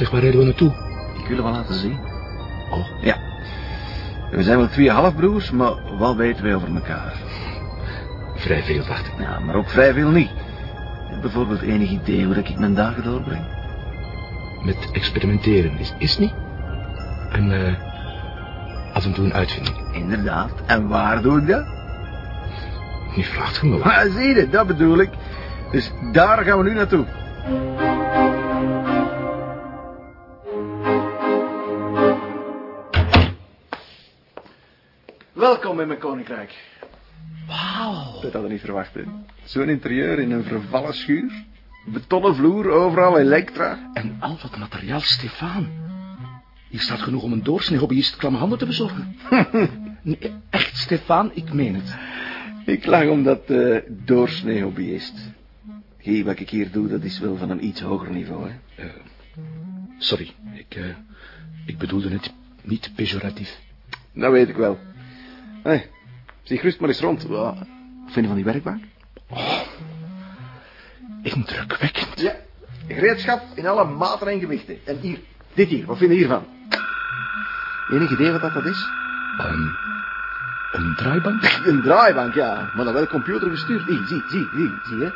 Zeg, waar rijden we naartoe? Ik wil het wel laten zien. Oh, Ja. We zijn wel twee halfbroers, maar wat weten wij over elkaar? vrij veel, dacht ik. Ja, maar ook vrij veel niet. Bijvoorbeeld enig idee hoe ik mijn dagen doorbreng? Met experimenteren, is, is niet? En eh af en toe een uitvinding. Inderdaad. En waar doe ik dat? Nu vraagt u me wat. Maar zie je, dat bedoel ik. Dus daar gaan we nu naartoe. Welkom in mijn koninkrijk. Wauw. Dat hadden we niet verwacht, hè. Zo'n interieur in een vervallen schuur. Betonnen vloer, overal elektra. En al wat materiaal, Stefan. Hier staat genoeg om een doorsnee hobbyist klamme handen te bezorgen. nee, echt, Stefan, ik meen het. Ik lach om dat uh, doorsnee hobbyist. Hey, wat ik hier doe, dat is wel van een iets hoger niveau, hè. Eh, sorry, ik, eh, ik bedoelde het niet pejoratief. Dat weet ik wel. Hé, hey, zie gerust maar eens rond. Wat vind je van die werkbank? Indrukwekkend. Ja, gereedschap in alle maten en gewichten. En hier, dit hier, wat vind je hiervan? Enig idee wat dat, dat is? Een, een draaibank? Een draaibank, ja, maar dan wel computergestuurd. Hier, zie, zie, zie, zie je.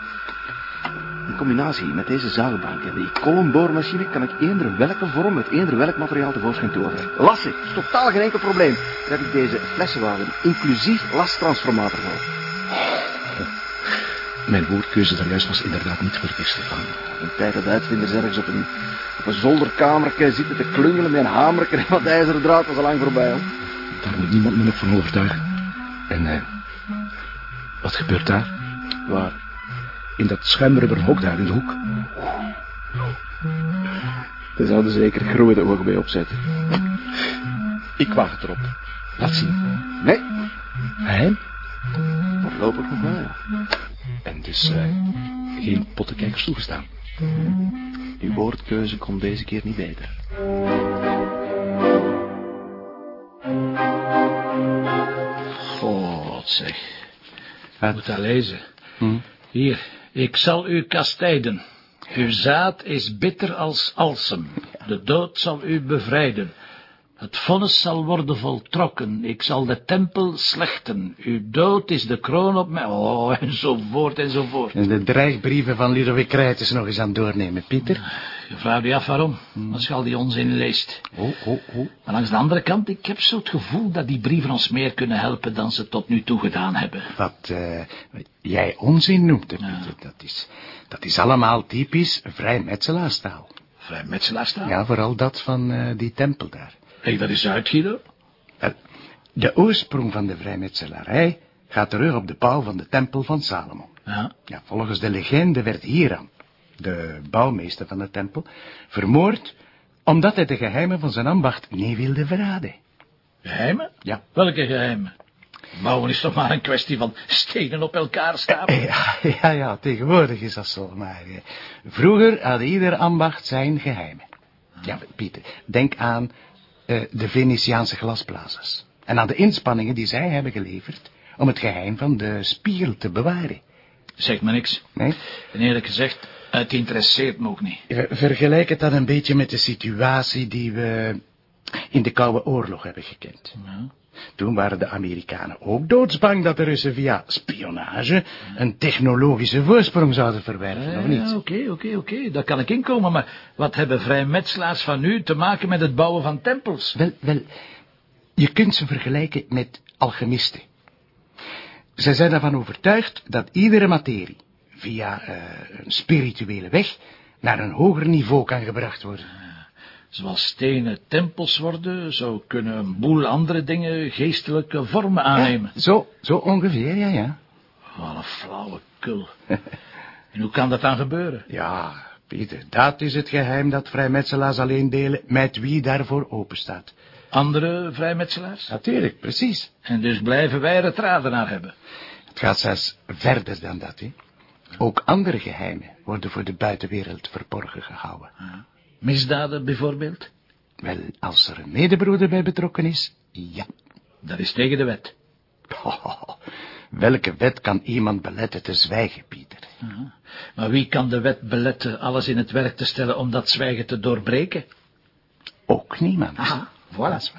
In combinatie met deze zuilbank en die kolomboormachine kan ik eender welke vorm met eender welk materiaal tevoorschijn toveren. Lastig, is totaal geen enkel probleem. Daar heb ik deze flessenwagen, inclusief lasttransformator voor. Mijn woordkeuze daarjuist was inderdaad niet verkeerd, Stefan. Een tijd dat uitvinders ergens op een, op een zolderkamertje zitten te klungelen met een hamerken en wat ijzeren draad was al lang voorbij, hoor. Daar moet niemand me nog van overtuigen. En, eh, wat gebeurt daar? Waar? In dat schuimrubberen hok daar in de hoek. Daar zouden zeker grote ogen bij opzetten. Ik wacht het erop. Laat zien. Nee, Geheim? voorlopig nog wel, ja. En dus eh, geen pottenkijkers toegestaan. Uw woordkeuze komt deze keer niet beter. God zeg. Ik moet dat lezen. Hier, ik zal u kastijden. Uw zaad is bitter als alsem. De dood zal u bevrijden. Het vonnis zal worden voltrokken. Ik zal de tempel slechten. Uw dood is de kroon op mij. Oh, enzovoort, enzovoort. En de dreigbrieven van Ludovic Krijters nog eens aan doornemen, Pieter. Je vraagt je af waarom, als je al die onzin leest. Oh, oh, oh. Maar langs de andere kant, ik heb zo het gevoel dat die brieven ons meer kunnen helpen dan ze tot nu toe gedaan hebben. Wat eh, jij onzin noemt, hè, dat, is, dat is allemaal typisch vrijmetselaarstaal. Vrijmetselaarstaal? Ja, vooral dat van eh, die tempel daar. Leg dat eens uit, Guido. Wel, de oorsprong van de vrijmetselarij gaat terug op de bouw van de tempel van Salomo. Ja. Ja, volgens de legende werd Hiram, de bouwmeester van de tempel, vermoord omdat hij de geheimen van zijn ambacht niet wilde verraden. Geheimen? Ja. Welke geheimen? Bouwen is toch maar een kwestie van stenen op elkaar stapelen? Ja, ja, ja, tegenwoordig is dat zo, maar eh, vroeger had ieder ambacht zijn geheimen. Ja, Pieter, denk aan eh, de Venetiaanse glasblazers. En aan de inspanningen die zij hebben geleverd om het geheim van de spiegel te bewaren. Zeg me niks. Nee? En eerlijk gezegd, het interesseert me ook niet. Ver- Vergelijk het dan een beetje met de situatie die we in de Koude Oorlog hebben gekend. Ja. Toen waren de Amerikanen ook doodsbang dat de Russen via spionage een technologische voorsprong zouden verwerven, of niet? oké, oké, oké. Daar kan ik inkomen, maar wat hebben vrijmetselaars van u te maken met het bouwen van tempels? Wel, wel, je kunt ze vergelijken met alchemisten. Zij zijn ervan overtuigd dat iedere materie via eh, een spirituele weg naar een hoger niveau kan gebracht worden. Zoals stenen tempels worden, zo kunnen een boel andere dingen geestelijke vormen aannemen. Ja, zo, zo ongeveer, ja, ja. Wat een flauwe kul. en hoe kan dat dan gebeuren? Ja, Pieter, dat is het geheim dat vrijmetselaars alleen delen met wie daarvoor openstaat. Andere vrijmetselaars? Natuurlijk, precies. En dus blijven wij er traden naar hebben. Het gaat zelfs verder dan dat, hè. Ook andere geheimen worden voor de buitenwereld verborgen gehouden. Misdaden bijvoorbeeld? Wel, als er een medebroeder bij betrokken is, ja. Dat is tegen de wet. Welke wet kan iemand beletten te zwijgen, Pieter? Maar wie kan de wet beletten alles in het werk te stellen om dat zwijgen te doorbreken? Ook niemand. Aha, voilà.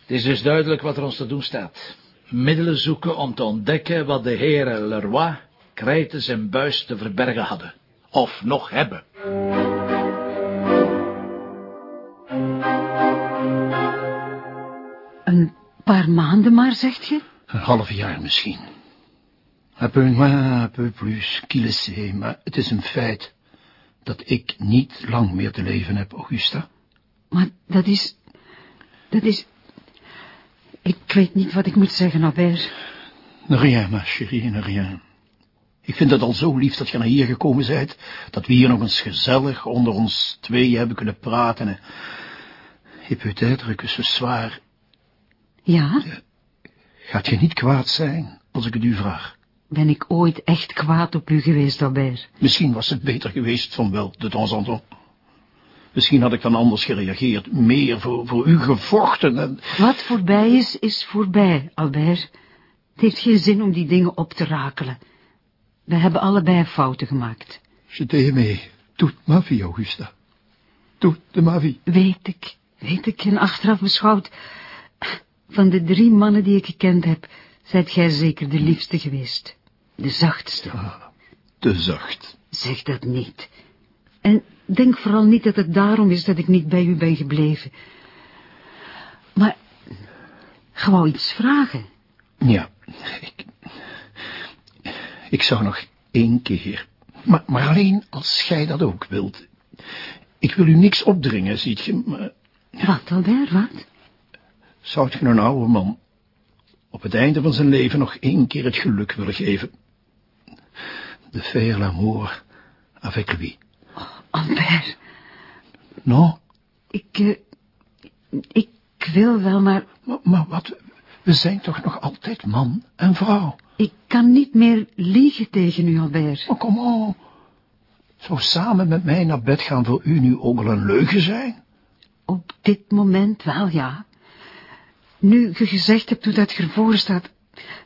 Het is dus duidelijk wat er ons te doen staat. Middelen zoeken om te ontdekken wat de heren Leroy, Krijtens en Buis te verbergen hadden. Of nog hebben. Een paar maanden maar, zegt je? Een half jaar misschien. Un peu moins, un peu plus, qui le sait, maar het is een feit dat ik niet lang meer te leven heb, Augusta. Maar dat is... Dat is... Ik weet niet wat ik moet zeggen, Albert. Rien, ma chérie, rien. Ik vind het al zo lief dat je naar hier gekomen bent, dat we hier nog eens gezellig onder ons tweeën hebben kunnen praten. En, et peut-être que ce soir Ja? gaat je niet kwaad zijn als ik het u vraag. Ben ik ooit echt kwaad op u geweest, Albert? Misschien was het beter geweest van wel, de temps en temps. Misschien had ik dan anders gereageerd, meer voor, voor u gevochten en... Wat voorbij is, is voorbij, Albert. Het heeft geen zin om die dingen op te rakelen. We hebben allebei fouten gemaakt. Je t'ai aimé toute ma vie, Augusta. Toute ma vie. Weet ik, weet ik, en achteraf beschouwd... Van de drie mannen die ik gekend heb, zijt gij zeker de liefste geweest. De zachtste. Te zacht. Zeg dat niet. En denk vooral niet dat het daarom is dat ik niet bij u ben gebleven. Maar, je wou iets vragen. Ja, ik... Ik zou nog één keer... Maar, maar alleen als gij dat ook wilt. Ik wil u niks opdringen, ziet je, maar... Wat, Albert, wat? Zou je een oude man op het einde van zijn leven nog één keer het geluk willen geven? De faire l'amour avec lui. Albert, Non? ik, eh, ik wil wel, maar Maar, maar wat... We zijn toch nog altijd man en vrouw? ik kan niet meer liegen tegen u, Albert. Maar kom op. Zou samen met mij naar bed gaan voor u nu ook al een leugen zijn? Op dit moment wel, ja. Nu je gezegd hebt hoe dat je ervoor staat,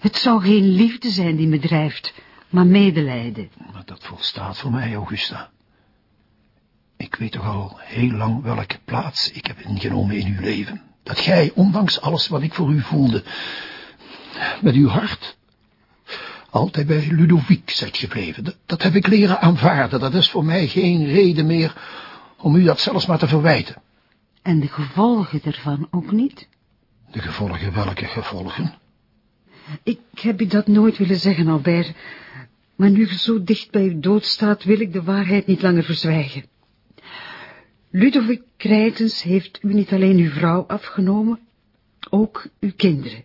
het zou geen liefde zijn die me drijft, maar medelijden. Maar dat volstaat voor mij, Augusta. Ik weet toch al heel lang welke plaats ik heb ingenomen in uw leven. Dat gij, ondanks alles wat ik voor u voelde, met uw hart altijd bij Ludovic zijt gebleven. Dat, dat heb ik leren aanvaarden. Dat is voor mij geen reden meer om u dat zelfs maar te verwijten. En de gevolgen ervan ook niet. De gevolgen, welke gevolgen? Ik heb u dat nooit willen zeggen, Albert. Maar nu je zo dicht bij uw dood staat, wil ik de waarheid niet langer verzwijgen. Ludovic Krijtens heeft u niet alleen uw vrouw afgenomen, ook uw kinderen.